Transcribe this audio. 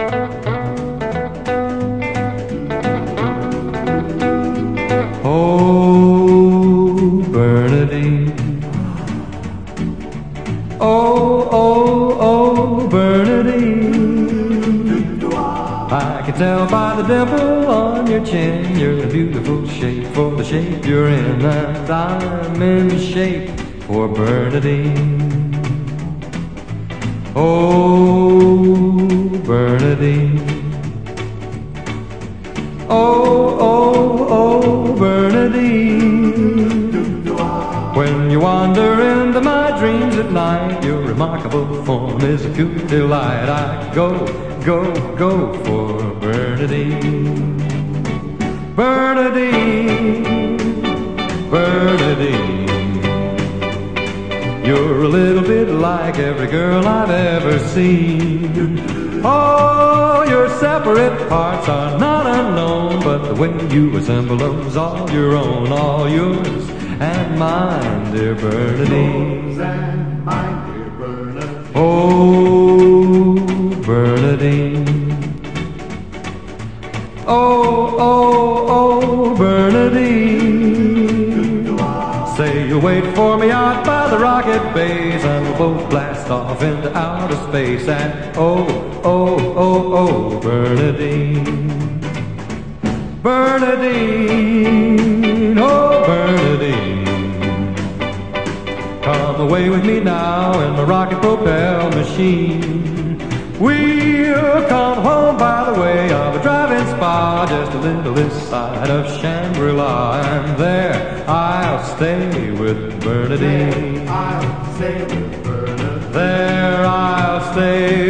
Oh, Bernardine. Oh, oh, oh, Bernardine. I can tell by the dimple on your chin you're a beautiful shape for the shape you're in, and I'm in shape for Bernardine. Oh, Bernardine. Oh, oh, oh, Bernardine. When you wander into my dreams at night, your remarkable form is a pure delight. I go, go, go for Bernardine. Bernardine, Bernardine. You're a little bit like every girl I've ever seen. Oh, your separate parts are not unknown, but the way you assemble them's all your own, all yours and mine, dear Bernardine. yours and mine, dear Bernardine. Oh, Bernardine. Oh, oh, oh, Bernardine. You'll wait for me out by the rocket base and we'll both blast off into outer space. And oh, oh, oh, oh, Bernardine. Bernardine, oh, Bernardine. Come away with me now in the rocket propelled machine. We'll just a little this side of Shangri-La. And there I'll stay with Bernardine. I'll stay with Bernardine. There I'll stay.